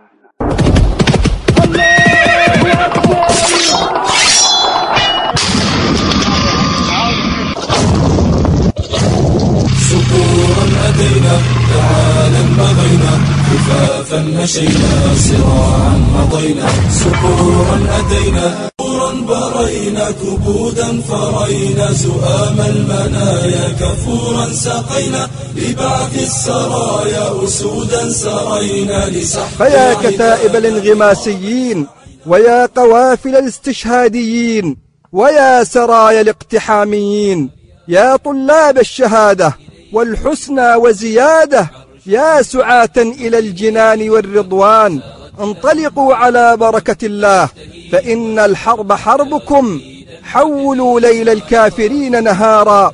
Speaker 7: لدينا تعالى بغينا خفافا مشينا صراعا مضينا سكورا أتينا برينا كبودا فرينا زؤام المنايا كفورا سقينا لبعث السرايا أسودا سرينا لسحق
Speaker 8: فيا كتائب الانغماسيين ويا قوافل الاستشهاديين ويا سرايا الاقتحاميين يا طلاب الشهاده والحسنى وزيادة يا سعاة إلى الجنان والرضوان انطلقوا على بركة الله فإن الحرب حربكم حولوا ليل الكافرين نهارا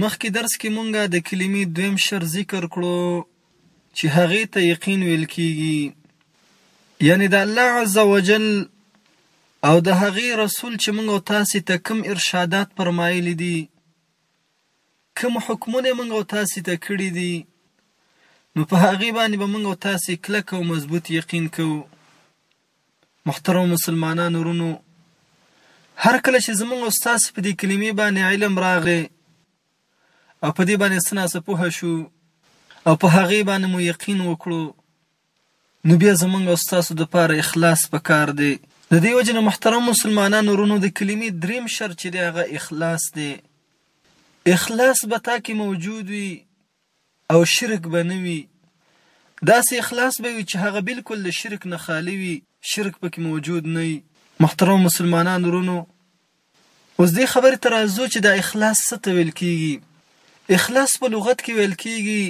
Speaker 9: مخکې درس کې مونږ د کلمې دویم شر ذکر کړو چې هغې ته یقین ویل کیږي یعنی د الله عز وجل او د هغې رسول چې موږ تاسې ته کوم ارشادات فرمایلی دي کوم حکمونه موږ تاسې ته کړي دي نو په هغې باندې به موږ تاسې کلک او مضبوط یقین کوو محترمو مسلمانانو ورونو! هر کله چې زموږ او ستاسې په دې کلمې باندې علم راغی او په دې باندې څه نا څه پوه شو او په هغې باندې مو یقین وکړو نو بیا زموږ او ستاسو دپاره اخلاص په کار دی. د دې وجې نه محترمو مسلمانانو ورونو د کلمې دریم شرط چې دی هغه اخلاص دی. اخلاص به تا کې موجود وي او شرک به نه وي، داسې اخلاص به وي چې هغه بلکل د شرک نه خالي وي، شرک پکې موجود نه وي. محترمو مسلمانانو وروڼو! اوس دې خبرې ته راځو چې دا اخلاص څه ته ویل کېږي؟ اخلاص په لغت کې ویل کېږي،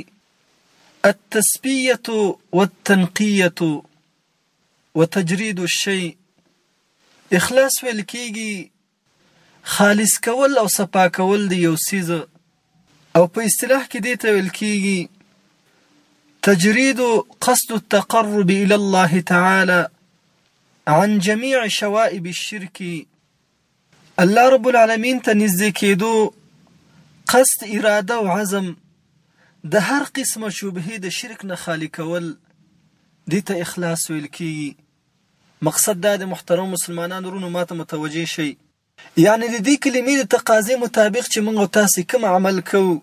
Speaker 9: التصفیة والتنقیة وتجرید الشیء، اخلاص ویل کېږي خالص کول او صفا کول د یو څیز او په اصطلاح کې دې ته ویل کیږي تجرید قصد التقرب الى الله تعالی عن جميع شوائب الشرك الله رب العالمین ته نږدې کېدو قصد اراده او عزم د هر قسمه شبهې د شرک نه خالي کول دې ته اخلاص ویل کېږي مقصد دا دی محترمو مسلمانانو وروڼو ماته متوجه شئ. یعنې د دې کلمې د تقاضې مطابق چې موږ او تاسې کوم عمل کوو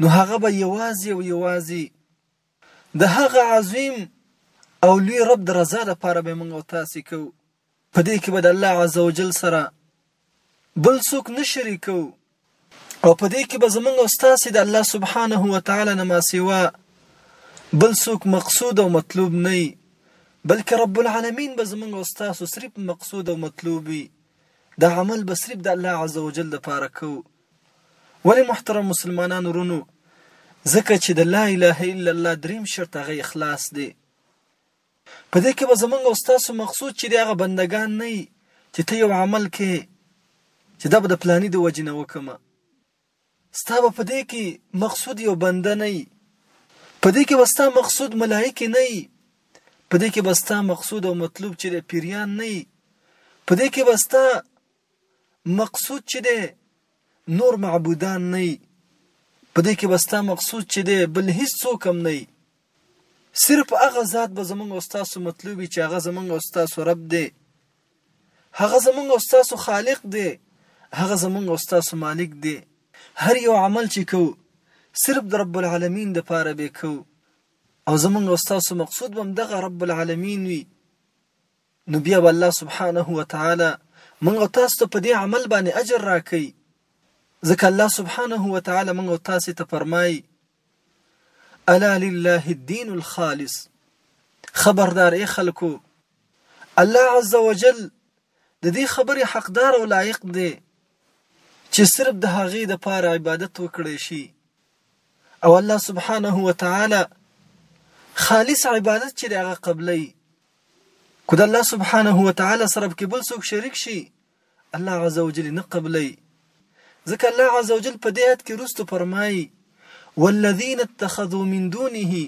Speaker 9: نو هغه به یوازې او یوازې د هغه عظیم او لوی رب د رضا لپاره به یې موږ او تاسې کوو. په دې کې به د الله عزوجل سره بل څوک نه شریکو او په دې کې به زمونږ او ستاسو د الله سبحانه و تعالی نه ما سیوا بل څوک مقصود او مطلوب نه وي بلکې رب العالمین به زمونږ او ستاسو صرف مقصود او مطلوب وي دا عمل به صرف د الله عزوجل لپاره کو ولې محترم مسلمانان ورونو ځکه چې د لا اله الا الله دریم شرط هغه اخلاص دی په دې کې به زمونږ او ستاسو مقصود چېرې هغه بندګان نه يي چې ته يو عمل کې چې دا به د پلاني د وجې نه وکمه ستا به په دې کې مقصود يو بنده نه يي په دې کې به ستا مقصود ملائکې نه يي په دې کې به ستا مقصود او مطلوب چې د پیریان نه يي په دې کې به ستا مقصود چې دی نور معبودان نه وي په دې کې به ستا مقصود چې دی بل هیڅ څوک هم نه وي صرف هغه ذات به زمونږ او ستاسو مطلوب وي چې هغه زمونږ او ستاسو رب دی هغه زمونږ او ستاسو خالق دی هغه زمونږ او ستاسو مالک دی هر یو عمل چې کوو صرف د رب العالمین د پاره به کوو او زمونږ او ستاسو مقصود به هم دغه رب العالمین وي نو بیا به الله سبحانه وتعالی موږ او تاسو ته په دې عمل باندې اجر راکړي ځکه الله سبحانه وتعالی موږ او تاسو ته فرمایي الا لله الدين الخالص خبردار ای خلکو الله عز وجل د دې خبرې حقدار او لایق دی چې صرف د هغې د پاره عبادت وکړي شي او الله سبحانه و تعالی خالص عبادت چې هغه قبلي که د الله سبحانه وتعالی سره پکې بل څوک شریک شي الله عز وجل نه قبلي ځکه الله عز وجل په دې آیت کې وروسته فرمایي والذین اتخذوا من دونه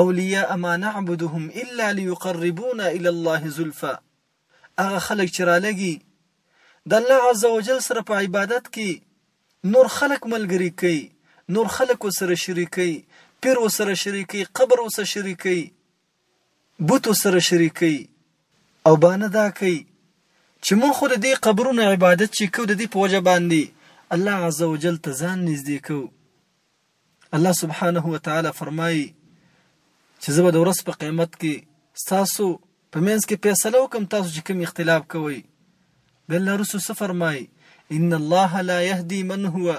Speaker 9: اولیاء ما نعبدهم الا ليقربونا الى الله زلفا هغه خلک چې را لګي د الله عز وجل سره په عبادت کې نور خلق ملګری کوي نور خلق سره شریکي پیر سره شریکي قبر سره شریکي بتو سره شریکۍ او بانه دا کوي چې مونږ خو د دې قبرونو عبادت چې کو د دې په وجه باندې الله عزوجل ته ځان نږدې کو الله سبحانه و تعالی فرمایي چې زه به د ورځ په قیامت کې ستاسو په منځ کې فیصله وکم تاسو چې کوم اختلاف کوئ بیا الله رسو څه فرمایي ان الله لا يهدي من هو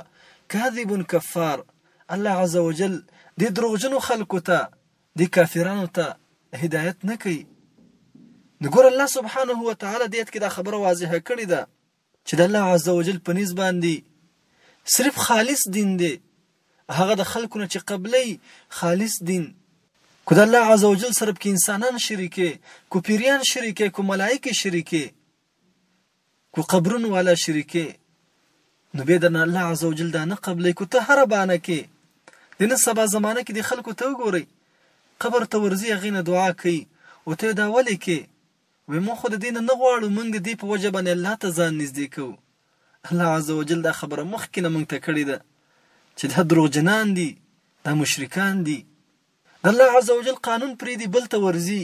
Speaker 9: کاذب کفار الله عز وجل دې دروغجنو خلکو ته دی کافرانو ته هدایت نه کوي نو ګور الله سبحانه و تعالی دې کې دا خبره واضحه کړې ده چې د الله عزوجل په نس باندې صرف خالص دین دی هغه د خلکو نه چې قبلي خالص دین کو د الله عزوجل سره کې انسانان شریکې کو پیریان شریکې کو ملائکه شریکې کو قبرون والا شریکه نو به درنه الله عزوجل دا نه قبلې کو ته هر بانه کې د نن سبا زمانه کې د خلکو ته وګورئ قبر ته ورځي هغې نه دعا کوي او ته دا ولې کې وې مونږ خو د دین نه غواړو مونږ د دې په وجه باندې الله ته ځان نږدې کوو الله عزوجل دا خبره مخکې نه مونږ ته کړې ده چې دا دروغجنان دي دا مشرکان دي د الله عزوجل قانون پرې دی بل ته ورځي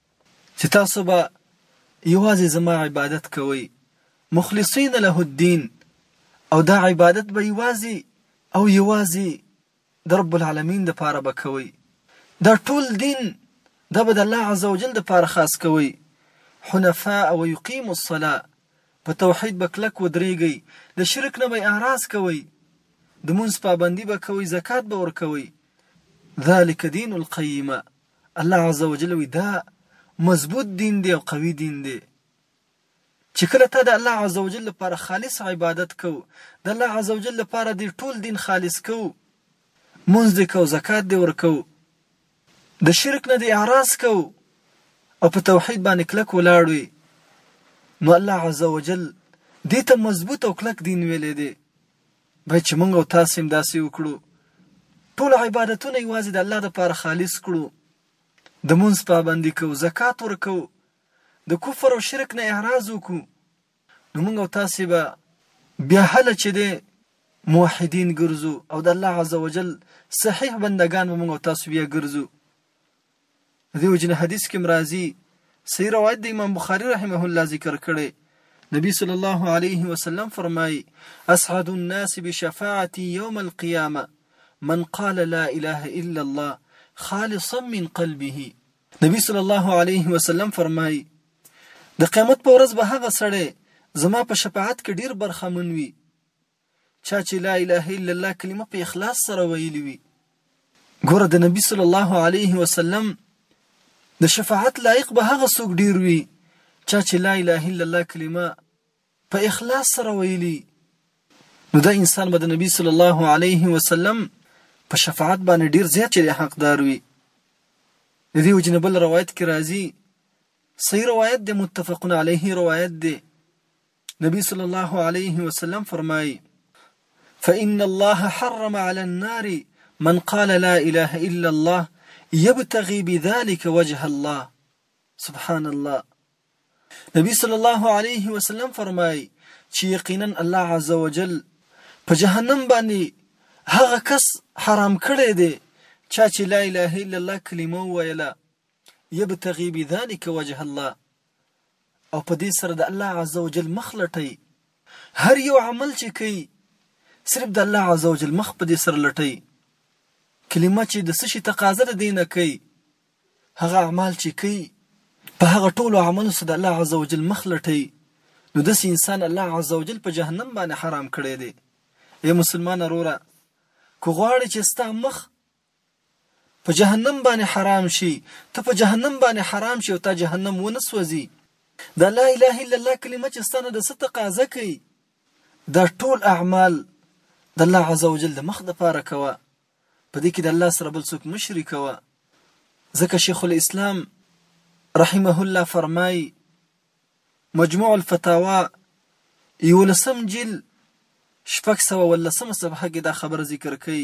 Speaker 9: چې تاسو به یوازې زما عبادت کوئ مخلصین له الدین او دا عبادت به یوازې او یوازې د رب العالمین د پاره به کوئ دا ټول دین دا به د الله عزوجل د پاره خاص کوئ حنفاء او یقیم الصلاه په توحید به کلک ودرېږئ د شرک نه به اعراض کوئ د مونځ پابندي به کوئ زکات به ورکوئ ذلک دین القیمه الله عزوجل وی دا مضبوط دین دی او قوی دین دی چې کله تا د الله عزوجل لپاره خالص عبادت کو د الله عزوجل لپاره دی ټول دین خالص کو منځ دی کو زکات دی ورکو د شرک نه دی اعراض کو او په توحید باندې کلک ولاړ وي نو الله عزوجل دې ته مضبوط او کلک دین ویلې دی باید چې موږ او تاسو هم داسې وکړو ټول عبادتونه یوازې د الله لپاره خالص کړو د مونږ پابندي کو زکات ورکو د کفر او شرک نه اعراض وکړو نو موږ او تاسو به بیا هله چې د موحدین ګرځو او د الله عزوجل صحیح بندگان به موږ او تاسو بیا ګرځو د دې وجنه حدیث کې مرازي صحیح روایت د امام بخاری رحمه الله ذکر کړي نبی صلی الله علیه وسلم فرمایي اسعد الناس بشفاعتي يوم القيامه من قال لا اله الا الله خالصا من قلبه نبی صلی الله علیه وسلم فرمایي د قیامت په ورځ به هغه سړی زما په شفاعت کې ډیر برخمن وي چا چې لا اله الا الله کلمه په اخلاص سره ویلي وي ګوره د نبی صلی الله علیه وسلم د شفاعت لایق به هغه څوک ډیر وي چا چې لا اله الا الله کلمه په اخلاص سره ویلي نو دا انسان به د نبی صلی الله علیه وسلم په شفاعت باندې ډیر زیات چې حقدار وي د دې وجنه بل روایت کې راځي صحیح روایت دی متفقون علیه روایت دی نبی صلی الله علیه وسلم فرمایي فإن الله حرم على النار من قال لا إله إلا الله يبتغي بذلك وجه الله سبحان الله نبی صلی الله علیه وسلم فرمایي چې یقینا الله عزوجل په جهنم باندې هغه کس حرام کړی دی چا چې لا اله الا الله کلمه ویله یبتغي بذلك وجه الله او په دې سره د الله عزوجل مخ لټئ هر یو عمل چې کوي صرف د الله عزوجل مخ په دې سره لټئ کلمه چې د څه شي تقاضا د دې نه کوي هغه اعمال چې کوي په هغه ټولو عملو سره د الله عزوجل مخ لټوي نو داسې انسان الله عزوجل په جهنم باندې حرام کړی دی ای مسلمانه وروره که غواړې چې ستا مخ په جهنم باندې حرام شي ته په جهنم باندې حرام شي او تا جهنم ونه سوځي دا لا اله الا الله کلمه چې ستنه د ست تقاضا کوي دا ټول اعمال د الله عزوجل د مخ د پاره کوه په دې کې د الله سره بل څوک مشرک کوه ځکه شیخ الاسلام رحمه الله فرمای مجموع الفتاوا یولسم جل شپږ سوه ولسمه صفحه کې دا خبره ذکر کوي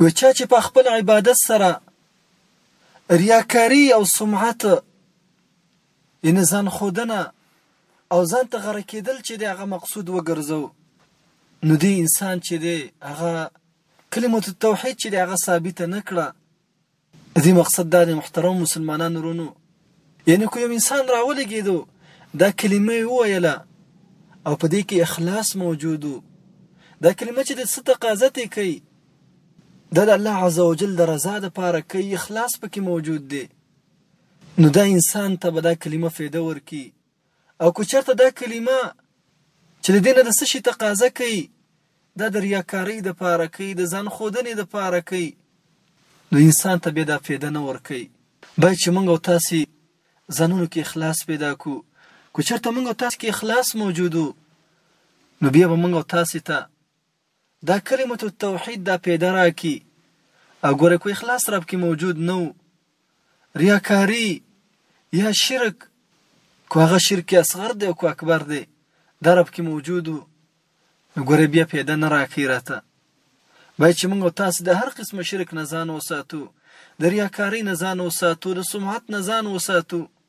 Speaker 9: نو چا چې په خپل عبادت سره ریاکاری او سمعت یعنی ځان خودنه او ځان ته غره کېدل چې د هغه مقصود وګرځو نو دی انسان چې دی هغه کلمه التوحید چې دی هغه ثابته نه کړه ددی مقصد دا دی محترمو مسلمانانو ورونو یعنی که یو انسان راولګیدو دا کلمه یې وویله او په دې کې اخلاص موجود دا کلمه چې د څه تقاضا ته کوي دا د الله عزوجل د رضا لپاره کوي اخلاص پکې موجود دی نو دا انسان ته به دا کلمه فایده ورکړي او که چېرته دا کلمه چې د دې نه د څه شي تقاضا کوي دا د ریاکارۍ دپاره کوي د ځان ښودنې دپاره کوي نو انسان ته بیا دا فایده نه ورکوي باید چې موږ او تاسې ځانونو کې اخلاص پیدا کړو که چېرته موږ او تاسې کې اخلاص موجود نو بیا به موږ او تاسې ته دا کلمة التوحید دا پیده راکی اګوره کو اخلاص راپکی موجود نه وو ریاکاری یا شرک کو هغه شرک اصغر دی او کو اکبر دی دا راپکی موجود وو نو ګوره بیا پیده نه راکی راته باید چې موږ تاسو د هر قسم شرک نه ځان وساتو د ریاکاری نه ځان وساتو د سمعت نه ځان وساتو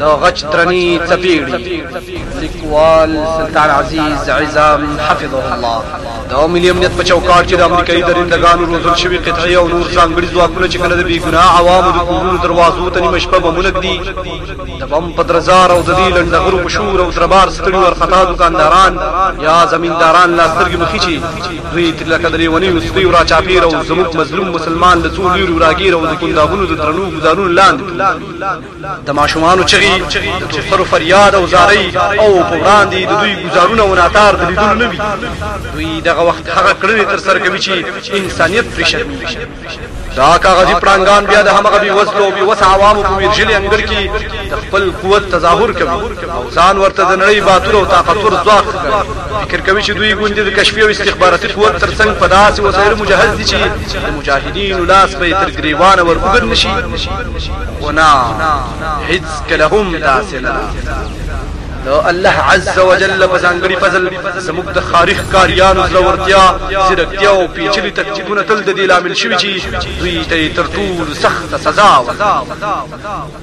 Speaker 9: د
Speaker 5: غچ درني څپېړي لیکوال سلطان عزیز عزام حفظه الله د ملي امنیت په چوکاټ کې د امریکایي درندګانو روزل شوي قطعې او نور ځانګړي ځواکونه چې کله د بېګناه عوامو د کورونو دروازو ته نیمه شپه بمونه ږدي د بم په درزار او د دې لنډغرو په شور او دربار ستړي وارخطا دوکانداران یا زمینداران لا سترګې مخي چې دوی تر لکه د لیونیو سپیو راچاپېر او زموږ مظلوم مسلمان له څو لوري راګیر او د کندابونو د درنو ګزارونو لاندې د ماشومانو چغې، د توپخرو فریاد او زارۍ او په وړاندې د دوی ګزارونه او ناتار د لیدلو نه وي. دوی دغه وخت هغه کړنې ترسره کوي چې انسانیت پرې شرمېږي. دا کاغذي پړانګان بیا د همغه بېوزلو او بېوسه عوامو په ویرژلي انګړ کې د خپل قوت تظاهر کوي او ځان ورته د نړۍ باتور او طاقتور ځواک ښکاري. فکر کوي چې دوی ګوندې د کشفي او استخباراتي قوت تر څنګ په داسې وسایلو مجهز دي چې د مجاهدینو لاس به یې تر ګرېوانه ور اوږد نه شي. خو نه هیڅکله هم داسې نه د الله عز وجل په ځانګړي فضل زموږ د ښاري ښکاریانو زړورتیا ځیرکتیا او پیچلي تکتیکونه تل د دې لامل شوي چې دوی ته یې تر ټولو سخته سزا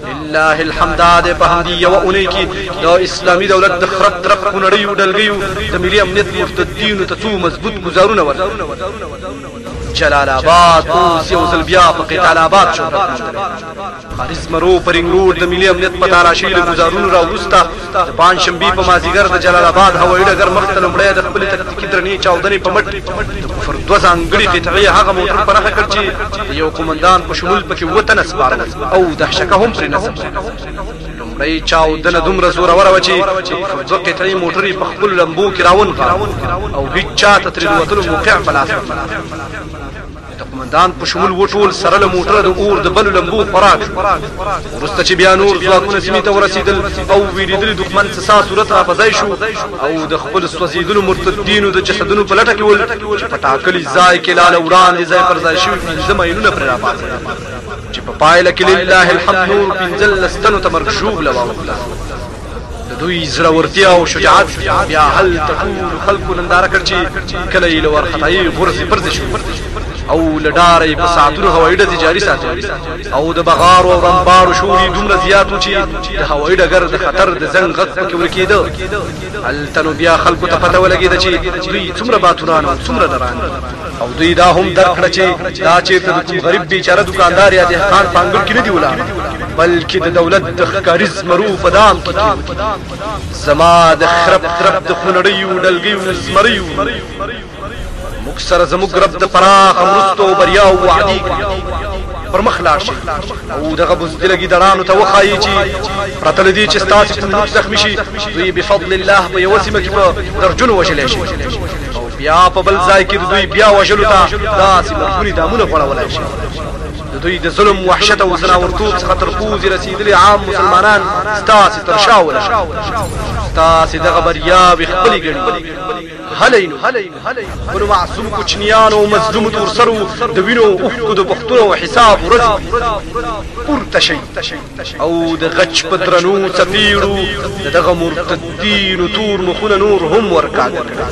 Speaker 5: لله الحمد دی په همدې یوه اونۍ کې د اسلامي دولت د خره ترپ خونړیو ډلګیو د ملي امنیت مرتدینو ته څو مضبوط ګزارونه ورکړل جلال آباد اوس یو ځل بیا په قتال آباد شو خالي زمرو پر رنګ روډ د ملي امنیت په تالاشۍ له ګزارونو راوروسته د پنجشنبې په مازیګر د جلال آباد هوایي ډګر مخته لومړی د خپلې تکتیکي درنې چاودنې په مټ د کفر دوه ځانګړي قطعې هغه موټر په نښه کړ چې د یو قومندان په شمول پکې اووه تنه سپاره او دهشکه هم پرې نصب لومړی چاودنه دومره زوروره وه چې دوه قطعې موټرې په خپلو لمبو کې راونغه او هیچ چا ته ترې د وتلو موقع په لاس د قمندان په شمول وټول سره له موټره د اور د بلو لمبو خوراک وروسته چې بیا نور ځواکونه سیمې ته ورسېدل او ویریدلي دښمن څه سا صورت را په ځای شو او د خپل سوځېدلو مرتدینو د جسدونو په لټه کې ول چې په ټاکلي ځای کې لاله وړاندې ځای پر ځای شوي پنځه مایلونه پرې راپاڅېدل چې په پایله کې لله الحمد نور پنځلس تنو ته مرګ ژوبله واوښته. د دوی زړورتیا او شجاعت بیا هلته ټولو خلکو ننداره کړ چې کله یې له وارخطایۍ غورځې پرځې شوې او له ډاره یې په ساعتونو هوایي ډزې جاري ساتلې او د بغارو او رمبارو شور یې دومره زیات و چې د هوایي ډګر د خطر د زنګ غږ پکې ورکېده هلته نو بیا خلکو ته پته ولګېده چې دوی څومره باتوران او څومره نران دي او دوی دا هم درک کړه چې دا چیرته د کوم غریب بیچاره دکاندار یا دهقان په انګړ کې نه دی ولاړ بلکې د دولت د ښکاري زمرو په دام کې کېوتي زما د خرب خرب د خونړیو ډلګیو زمریو موږ سره زموږ رب د پراخ مرستو بریاو وعدې کړي پر مخ لاړ شي او دغه بزدلګي دړانو ته وخایي چې پرته لدی چې ستاسو په زخمی شي دوی بفضل الله په یو سیمه کې په درجن وشلې شي بیا په بل ځای کې د دوی بیا وژلو ته داسې مجبوري دامونه غوړولای شي د دوی د ظلم وحشت او زناورتوب څخه تر پوزې رسېدلي عام مسلمانان ستاسې تر شا ولاړ ستاسې دغه بریاوې خپلې ګڼي هلئ نو خپلو معصوم کوچنیانو او مظلومو تورسرو د وینو اوښکو د پوښتنو حساب ورځي پورته شئ او د غچ په درنو څپېړو د دغه مرتدینو تور مخونه نور هم ورکاږه
Speaker 10: کړل.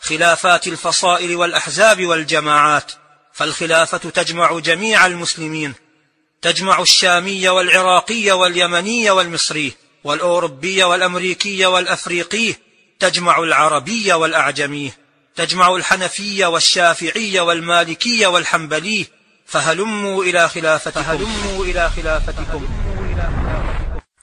Speaker 10: خلافات الفصائل والأحزاب والجماعات فالخلافة تجمع جميع المسلمين تجمع الشامي والعراقي واليمني والمصري والأوروبي والأمريكي والأفريقي تجمع العربي والأعجمي تجمع الحنفي والشافعي والمالكي والحنبلي فهلموا إلى خلافتكم فهلموا إلى خلافتكم